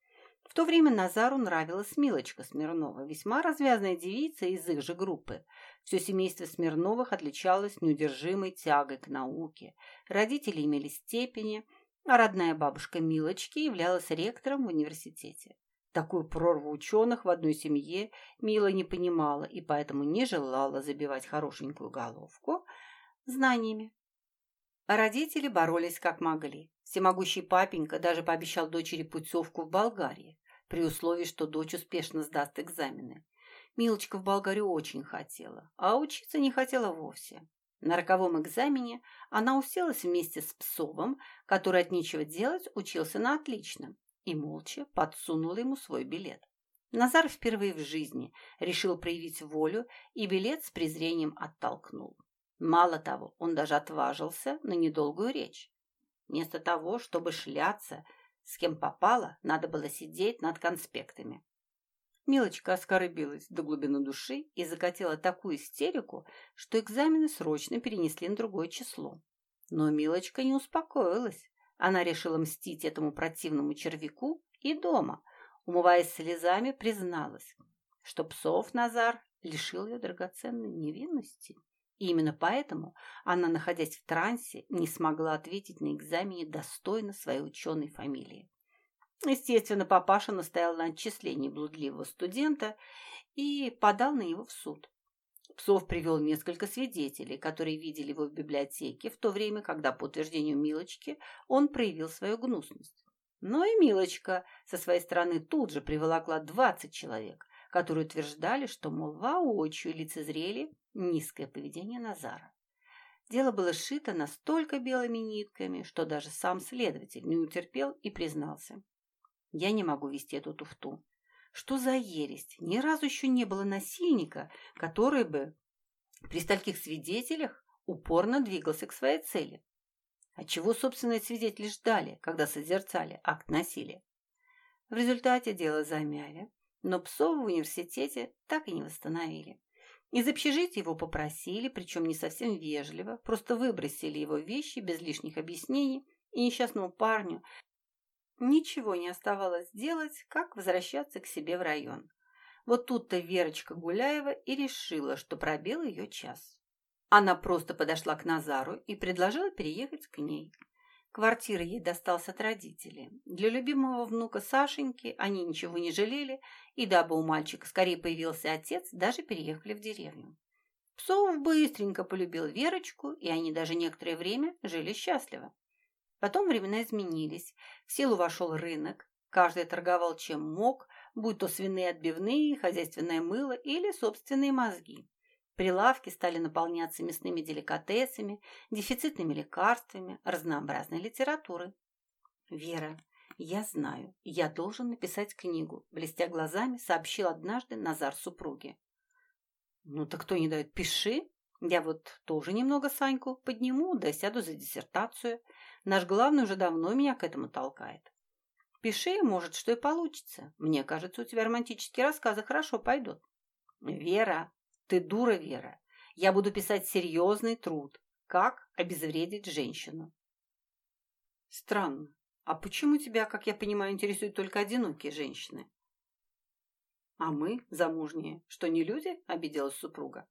В то время Назару нравилась Милочка Смирнова, весьма развязная девица из их же группы. Все семейство Смирновых отличалось неудержимой тягой к науке. Родители имели степени, а родная бабушка Милочки являлась ректором в университете. Такую прорву ученых в одной семье Мила не понимала и поэтому не желала забивать хорошенькую головку знаниями. Родители боролись как могли. Всемогущий папенька даже пообещал дочери путевку в Болгарию, при условии, что дочь успешно сдаст экзамены. Милочка в Болгарию очень хотела, а учиться не хотела вовсе. На роковом экзамене она уселась вместе с Псовым, который от нечего делать учился на отлично, и молча подсунула ему свой билет. Назар впервые в жизни решил проявить волю и билет с презрением оттолкнул. Мало того, он даже отважился на недолгую речь. Вместо того, чтобы шляться, с кем попало, надо было сидеть над конспектами. Милочка оскорбилась до глубины души и закатила такую истерику, что экзамены срочно перенесли на другое число. Но Милочка не успокоилась. Она решила мстить этому противному червяку и дома, умываясь слезами, призналась, что псов Назар лишил ее драгоценной невинности. И именно поэтому она, находясь в трансе, не смогла ответить на экзамене достойно своей ученой фамилии. Естественно, папаша настоял на отчислении блудливого студента и подал на него в суд. Псов привел несколько свидетелей, которые видели его в библиотеке в то время, когда, по утверждению Милочки, он проявил свою гнусность. Но и Милочка со своей стороны тут же приволокла двадцать человек, которые утверждали, что, мол, воочию лицезрели низкое поведение Назара. Дело было сшито настолько белыми нитками, что даже сам следователь не утерпел и признался. Я не могу вести эту туфту. Что за ересь? Ни разу еще не было насильника, который бы При стольких свидетелях упорно двигался к своей цели. А чего, собственно, свидетели ждали, когда созерцали акт насилия? В результате дело замяли, но псов в университете так и не восстановили. Из общежития его попросили, причем не совсем вежливо, просто выбросили его вещи без лишних объяснений, и несчастному парню ничего не оставалось делать, как возвращаться к себе в район. Вот тут-то Верочка Гуляева и решила, что пробил ее час. Она просто подошла к Назару и предложила переехать к ней. Квартира ей досталась от родителей. Для любимого внука Сашеньки они ничего не жалели, и дабы у мальчика скорее появился отец, даже переехали в деревню. Псов быстренько полюбил Верочку, и они даже некоторое время жили счастливо. Потом времена изменились, в силу вошел рынок, каждый торговал чем мог, будь то свиные отбивные, хозяйственное мыло или собственные мозги. Прилавки стали наполняться мясными деликатесами, дефицитными лекарствами, разнообразной литературой. «Вера, я знаю, я должен написать книгу», блестя глазами, сообщил однажды Назар супруге. «Ну так кто не дает, пиши. Я вот тоже немного Саньку подниму, да сяду за диссертацию. Наш главный уже давно меня к этому толкает. Пиши, может, что и получится. Мне кажется, у тебя романтические рассказы хорошо пойдут». «Вера, ты дура, Вера. Я буду писать серьезный труд. Как обезвредить женщину. Странно. А почему тебя, как я понимаю, интересуют только одинокие женщины? А мы, замужние, что не люди? Обиделась супруга.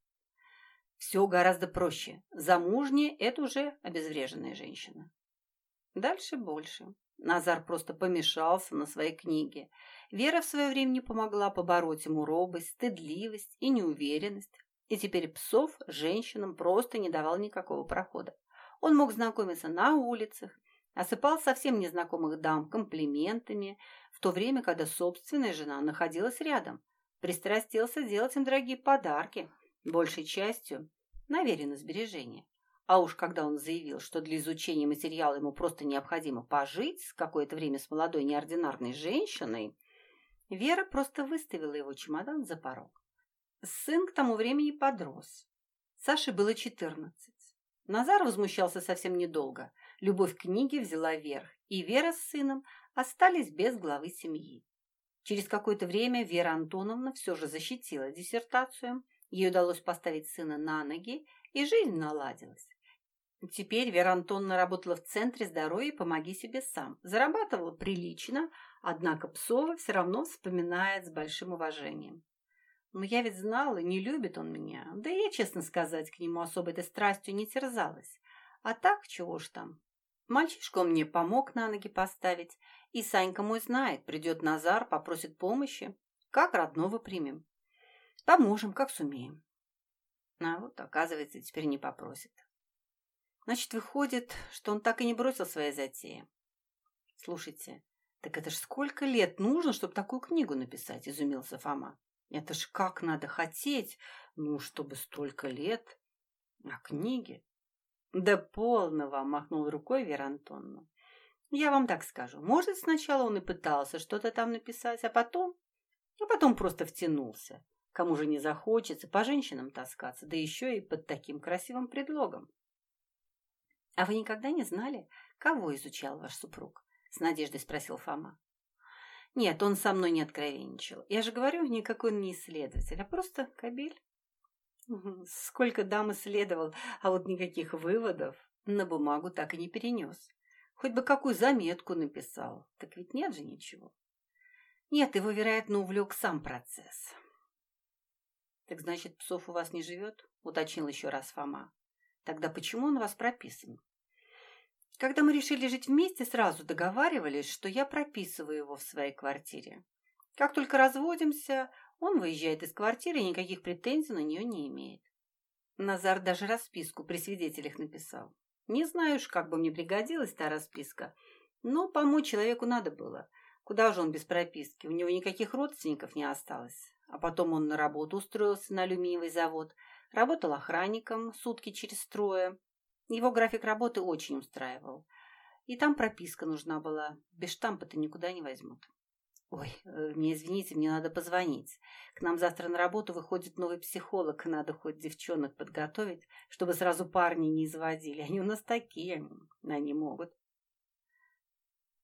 Все гораздо проще. Замужние – это уже обезвреженная женщина. Дальше больше. Назар просто помешался на своей книге. Вера в свое время не помогла побороть ему робость, стыдливость и неуверенность. И теперь псов женщинам просто не давал никакого прохода. Он мог знакомиться на улицах, осыпал совсем незнакомых дам комплиментами, в то время, когда собственная жена находилась рядом. Пристрастился делать им дорогие подарки, большей частью на веренное сбережение. А уж когда он заявил, что для изучения материала ему просто необходимо пожить какое-то время с молодой неординарной женщиной, Вера просто выставила его чемодан за порог. Сын к тому времени подрос. Саше было четырнадцать. Назар возмущался совсем недолго. Любовь к книге взяла верх, и Вера с сыном остались без главы семьи. Через какое-то время Вера Антоновна все же защитила диссертацию, ей удалось поставить сына на ноги, и жизнь наладилась. Теперь Вера Антоновна работала в Центре здоровья «Помоги себе сам». Зарабатывала прилично, однако Псова все равно вспоминает с большим уважением. Но я ведь знала, не любит он меня. Да и я, честно сказать, к нему особой этой страстью не терзалась. А так, чего ж там. Мальчишка он мне помог на ноги поставить. И Санька мой знает, придет Назар, попросит помощи. Как родного примем. Поможем, как сумеем. А вот, оказывается, теперь не попросит. Значит, выходит, что он так и не бросил свои затеи. Слушайте, так это ж сколько лет нужно, чтобы такую книгу написать, изумился Фома. Это ж как надо хотеть, ну, чтобы столько лет. А книги? Да полно вам, махнул рукой Вера Антоновна. Я вам так скажу. Может, сначала он и пытался что-то там написать, а потом... А потом просто втянулся. Кому же не захочется по женщинам таскаться, да еще и под таким красивым предлогом. «А вы никогда не знали, кого изучал ваш супруг?» – с надеждой спросил Фома. «Нет, он со мной не откровенничал. Я же говорю, никакой он не исследователь, а просто кабель». Сколько дам исследовал, а вот никаких выводов на бумагу так и не перенес. Хоть бы какую заметку написал, так ведь нет же ничего. Нет, его, вероятно, увлек сам процесс. «Так значит, псов у вас не живет?» – уточнил еще раз Фома. Тогда почему он у вас прописан? Когда мы решили жить вместе, сразу договаривались, что я прописываю его в своей квартире. Как только разводимся, он выезжает из квартиры и никаких претензий на нее не имеет. Назар даже расписку при свидетелях написал. Не знаю уж, как бы мне пригодилась та расписка, но помочь человеку надо было. Куда же он без прописки? У него никаких родственников не осталось. А потом он на работу устроился на алюминиевый завод – Работал охранником сутки через трое. Его график работы очень устраивал. И там прописка нужна была. Без штампа-то никуда не возьмут. Ой, э, мне извините, мне надо позвонить. К нам завтра на работу выходит новый психолог, надо хоть девчонок подготовить, чтобы сразу парни не изводили. Они у нас такие, они могут.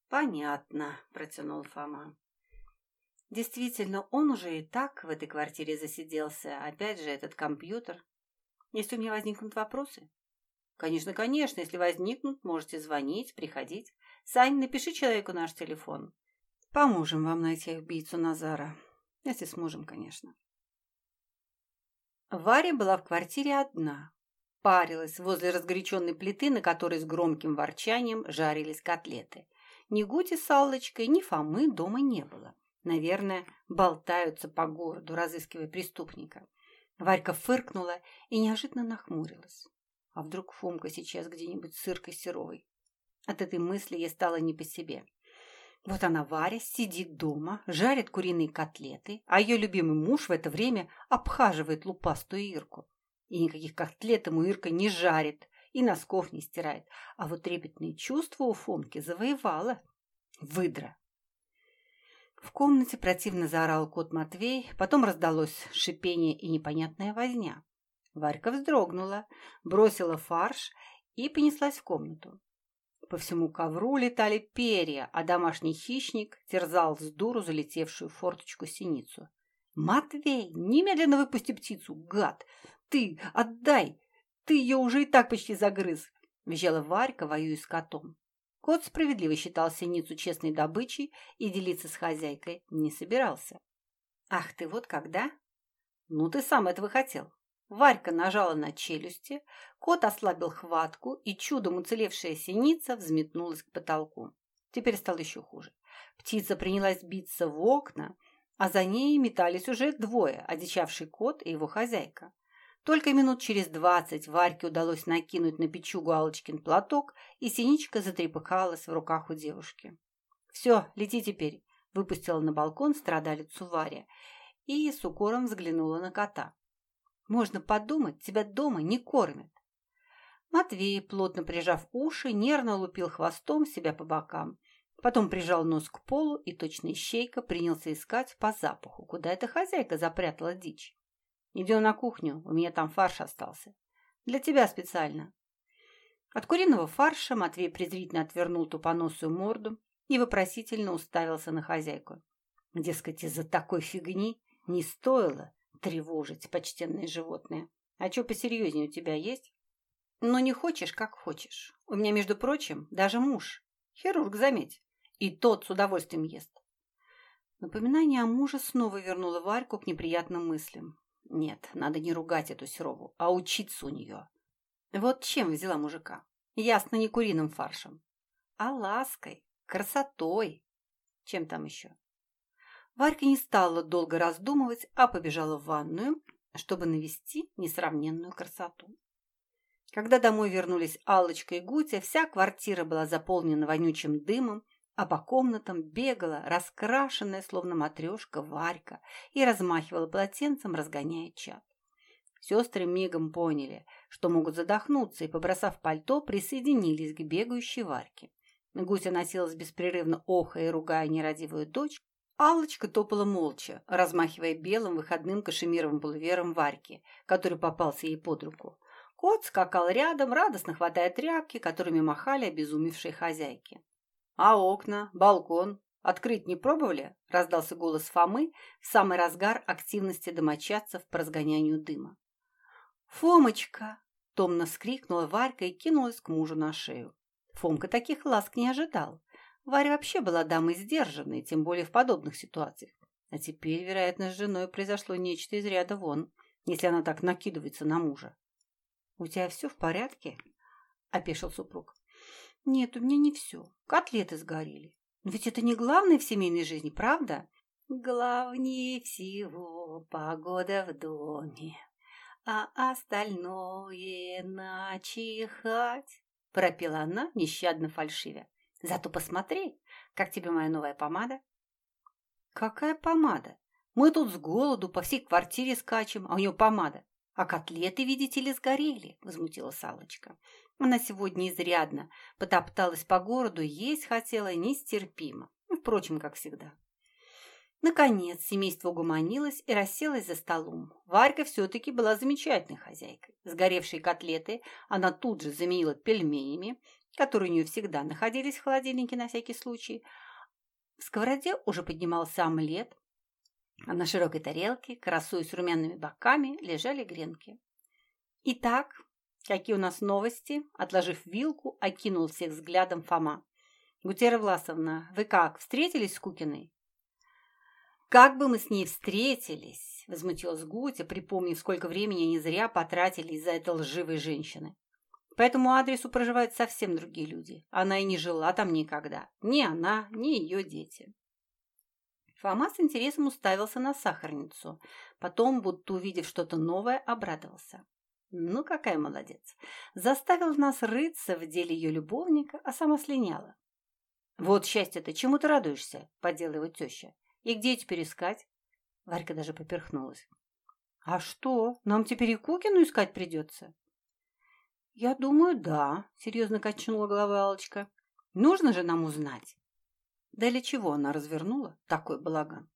Понятно, протянул Фома. Действительно, он уже и так в этой квартире засиделся. Опять же, этот компьютер. Если у меня возникнут вопросы? Конечно, конечно, если возникнут, можете звонить, приходить. Сань, напиши человеку наш телефон. Поможем вам найти убийцу Назара. Если сможем, конечно. Варя была в квартире одна. Парилась возле разгоряченной плиты, на которой с громким ворчанием жарились котлеты. Ни Гути с Аллочкой, ни Фомы дома не было. Наверное, болтаются по городу, разыскивая преступника. Варька фыркнула и неожиданно нахмурилась. А вдруг Фомка сейчас где-нибудь с Иркой Серовой? От этой мысли ей стало не по себе. Вот она, Варя, сидит дома, жарит куриные котлеты, а ее любимый муж в это время обхаживает лупастую Ирку. И никаких котлет ему Ирка не жарит и носков не стирает. А вот трепетные чувства у Фомки завоевала. Выдра. В комнате противно заорал кот Матвей, потом раздалось шипение и непонятная возня. Варька вздрогнула, бросила фарш и понеслась в комнату. По всему ковру летали перья, а домашний хищник терзал с дуру залетевшую в форточку синицу. «Матвей, немедленно выпусти птицу, гад! Ты отдай! Ты ее уже и так почти загрыз!» — визжала Варька, воюя с котом. Кот справедливо считал синицу честной добычей и делиться с хозяйкой не собирался. «Ах ты вот когда!» «Ну, ты сам этого хотел!» Варька нажала на челюсти, кот ослабил хватку, и чудом уцелевшая синица взметнулась к потолку. Теперь стало еще хуже. Птица принялась биться в окна, а за ней метались уже двое, одичавший кот и его хозяйка. Только минут через двадцать Варьке удалось накинуть на печугу Алочкин платок, и синичка затрепыхалась в руках у девушки. «Все, лети теперь», — выпустила на балкон страдалицу Варя и с укором взглянула на кота. Можно подумать, тебя дома не кормят. Матвей, плотно прижав уши, нервно лупил хвостом себя по бокам. Потом прижал нос к полу и точно ищейка принялся искать по запаху, куда эта хозяйка запрятала дичь. «Идем на кухню, у меня там фарш остался. Для тебя специально». От куриного фарша Матвей презрительно отвернул тупоносую морду и вопросительно уставился на хозяйку. Дескать, из-за такой фигни не стоило тревожить, почтенные животные. А что посерьезнее у тебя есть? Но не хочешь, как хочешь. У меня, между прочим, даже муж. Хирург, заметь. И тот с удовольствием ест. Напоминание о муже снова вернуло Варьку к неприятным мыслям. Нет, надо не ругать эту Серову, а учиться у нее. Вот чем взяла мужика? Ясно, не куриным фаршем, а лаской, красотой. Чем там еще? Варька не стала долго раздумывать, а побежала в ванную, чтобы навести несравненную красоту. Когда домой вернулись Аллочка и Гутя, вся квартира была заполнена вонючим дымом, а по комнатам бегала, раскрашенная, словно матрешка, Варька, и размахивала полотенцем, разгоняя чад. Сестры мигом поняли, что могут задохнуться, и, побросав пальто, присоединились к бегающей Варьке. Гутя носилась беспрерывно охая и ругая нерадивую дочь, Аллочка топала молча, размахивая белым выходным кашемировым пулвером Варьки, который попался ей под руку. Кот скакал рядом, радостно хватая тряпки, которыми махали обезумевшие хозяйки. «А окна, балкон открыть не пробовали?» – раздался голос Фомы в самый разгар активности домочадцев по разгонянию дыма. «Фомочка!» – томно вскрикнула Варька и кинулась к мужу на шею. Фомка таких ласк не ожидал. Варя вообще была дамой сдержанной, тем более в подобных ситуациях. А теперь, вероятно, с женой произошло нечто из ряда вон, если она так накидывается на мужа. «У тебя все в порядке?» – опешил супруг. «Нет, у меня не все. Котлеты сгорели. Но ведь это не главное в семейной жизни, правда?» «Главнее всего погода в доме, а остальное начихать», – пропела она, нещадно фальшивя. Зато посмотри, как тебе моя новая помада. Какая помада? Мы тут с голоду по всей квартире скачем, а у нее помада. А котлеты, видите ли, сгорели, возмутилась Салочка. Она сегодня изрядно потопталась по городу, есть хотела нестерпимо. Впрочем, как всегда. Наконец семейство угомонилось и расселось за столом. Варька все-таки была замечательной хозяйкой. Сгоревшие котлеты она тут же заменила пельменями, которые у нее всегда находились в холодильнике на всякий случай. В сковороде уже поднимался омлет, а на широкой тарелке, красуясь румяными боками, лежали гренки. «Итак, какие у нас новости?» Отложив вилку, окинул всех взглядом Фома. «Гутера Власовна, вы как, встретились с Кукиной?» «Как бы мы с ней встретились!» – возмутилась Гутя, припомнив, сколько времени они зря потратили из-за этой лживой женщины. По этому адресу проживают совсем другие люди. Она и не жила там никогда. Ни она, ни ее дети. Фома с интересом уставился на сахарницу. Потом, будто увидев что-то новое, обрадовался. Ну, какая молодец. Заставил нас рыться в деле ее любовника, а сама слиняла. Вот счастье-то, чему ты радуешься? Подела его теща. И где теперь искать? Варька даже поперхнулась. А что, нам теперь и Кукину искать придется? Я думаю, да, серьезно качнула головой Алочка. Нужно же нам узнать. Да для чего она развернула такой балаган?